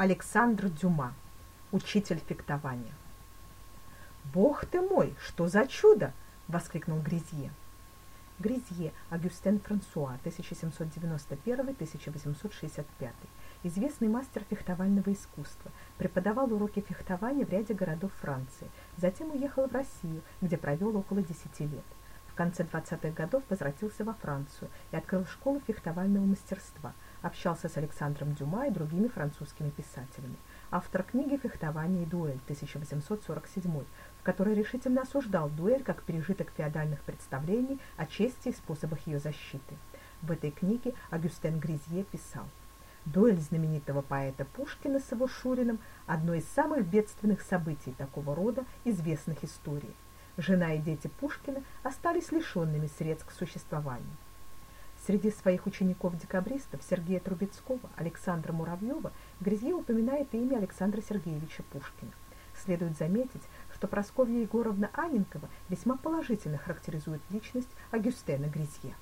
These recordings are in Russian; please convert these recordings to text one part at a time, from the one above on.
Александр Дюма, учитель фехтования. «Бог ты мой, что за чудо!» — воскликнул Гризье. Гризье Агюстен Франсуа, 1791-1865, известный мастер фехтовального искусства, преподавал уроки фехтования в ряде городов Франции, затем уехал в Россию, где провел около 10 лет. В конце 20-х годов возвратился во Францию и открыл школу фехтовального мастерства – общался с Александром Дюма и другими французскими писателями. Автор книги «Фехтование и дуэль» 1847, в которой решительно осуждал дуэль как пережиток феодальных представлений о чести и способах ее защиты. В этой книге Агюстен Гризье писал Дуэль знаменитого поэта Пушкина с его Шуриным – одно из самых бедственных событий такого рода, известных истории. Жена и дети Пушкина остались лишенными средств к существованию. Среди своих учеников-декабристов Сергея Трубецкого, Александра Муравьева Грязье упоминает имя Александра Сергеевича Пушкина. Следует заметить, что Просковья Егоровна Аненкова весьма положительно характеризует личность Агюстена Грязье.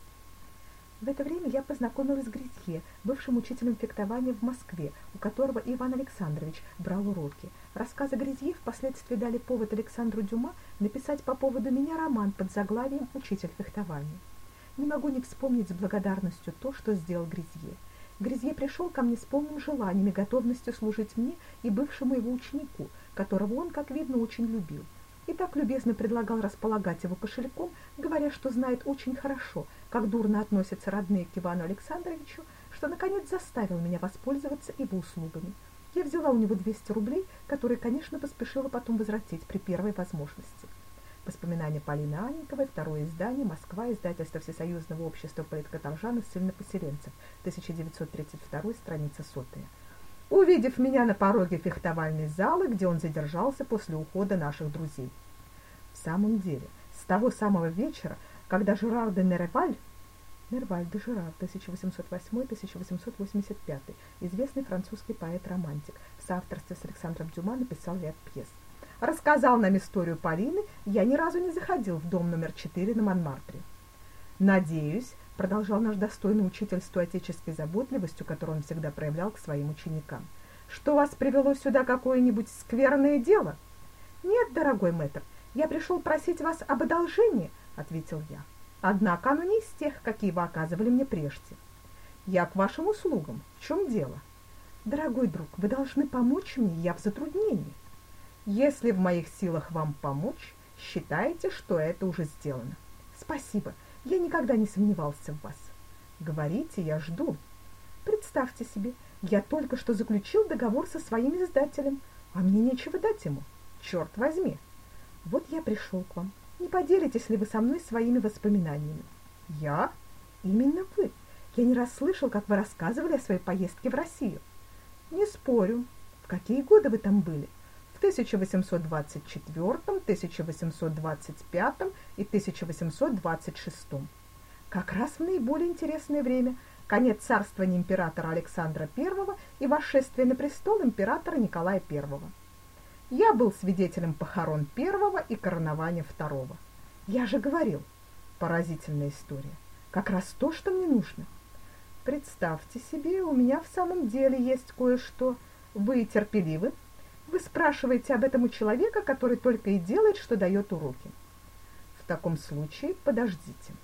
В это время я познакомилась с Грязье, бывшим учителем фехтования в Москве, у которого Иван Александрович брал уроки. Рассказы Грязье впоследствии дали повод Александру Дюма написать по поводу меня роман под заглавием «Учитель фехтования». Не могу не вспомнить с благодарностью то, что сделал Гризье. Гризье пришел ко мне с полным желанием и готовностью служить мне и бывшему его ученику, которого он, как видно, очень любил. И так любезно предлагал располагать его кошельком, говоря, что знает очень хорошо, как дурно относятся родные к Ивану Александровичу, что, наконец, заставил меня воспользоваться его услугами. Я взяла у него 200 рублей, которые, конечно, поспешила потом возвратить при первой возможности. Воспоминания Полины Анниковой, второе издание, Москва, издательство Всесоюзного общества политкоторжан и ссыльнопоселенцев, 1932, страница сотая. Увидев меня на пороге фехтовальной залы, где он задержался после ухода наших друзей. В самом деле, с того самого вечера, когда Жерар де Нереваль, Нерваль де Жерар, 1808-1885, известный французский поэт-романтик, в соавторстве с Александром Дюма написал ряд пьес рассказал нам историю Полины, я ни разу не заходил в дом номер 4 на Монмартре. Надеюсь, продолжал наш достойный учитель с той отеческой заботливостью, которую он всегда проявлял к своим ученикам, что вас привело сюда какое-нибудь скверное дело? Нет, дорогой мэтр, я пришел просить вас об одолжении, ответил я. Однако оно не из тех, какие вы оказывали мне прежде. Я к вашим услугам. В чем дело? Дорогой друг, вы должны помочь мне, я в затруднении. Если в моих силах вам помочь, считайте, что это уже сделано. Спасибо. Я никогда не сомневался в вас. Говорите, я жду. Представьте себе, я только что заключил договор со своим издателем, а мне нечего дать ему. Черт возьми. Вот я пришел к вам. Не поделитесь ли вы со мной своими воспоминаниями? Я? Именно вы. Я не раз слышал, как вы рассказывали о своей поездке в Россию. Не спорю. В какие годы вы там были? В 1824, 1825 и 1826. Как раз в наиболее интересное время конец царствования императора Александра I и восшествие на престол императора Николая I. Я был свидетелем похорон первого и коронования второго. Я же говорил, поразительная история. Как раз то, что мне нужно. Представьте себе, у меня в самом деле есть кое-что. Вы терпеливы? Вы спрашиваете об этом у человека, который только и делает, что дает уроки. В таком случае подождите.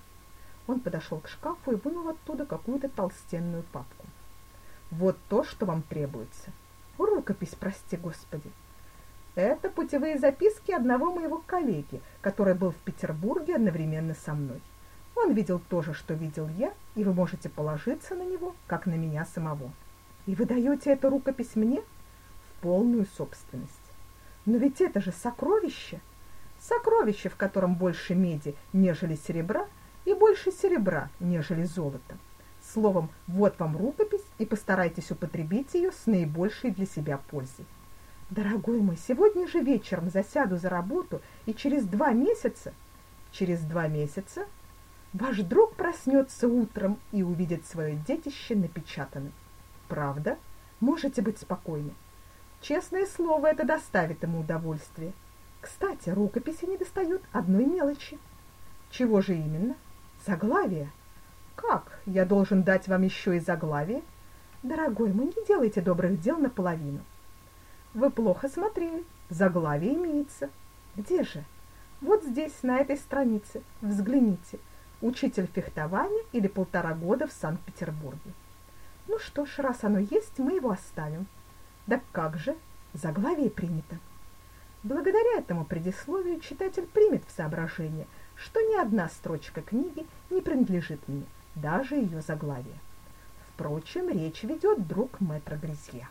Он подошел к шкафу и вынул оттуда какую-то толстенную папку. Вот то, что вам требуется. Рукопись, прости господи. Это путевые записки одного моего коллеги, который был в Петербурге одновременно со мной. Он видел то же, что видел я, и вы можете положиться на него, как на меня самого. И вы даете эту рукопись мне? Полную собственность. Но ведь это же сокровище, сокровище, в котором больше меди, нежели серебра, и больше серебра, нежели золота. Словом, вот вам рукопись, и постарайтесь употребить ее с наибольшей для себя пользой. Дорогой мой, сегодня же вечером засяду за работу, и через два месяца, через два месяца, ваш друг проснется утром и увидит свое детище напечатанным. Правда? Можете быть спокойны. Честное слово, это доставит ему удовольствие. Кстати, рукописи не достают одной мелочи. Чего же именно? Заглавие. Как? Я должен дать вам еще и заглавие? Дорогой мой, не делайте добрых дел наполовину. Вы плохо смотрели. Заглавие имеется. Где же? Вот здесь, на этой странице. Взгляните. Учитель фехтования или полтора года в Санкт-Петербурге. Ну что ж, раз оно есть, мы его оставим. Да как же? Заглавие принято. Благодаря этому предисловию читатель примет в соображение, что ни одна строчка книги не принадлежит мне, даже ее заглавие. Впрочем, речь ведет друг Мэтра Грязья.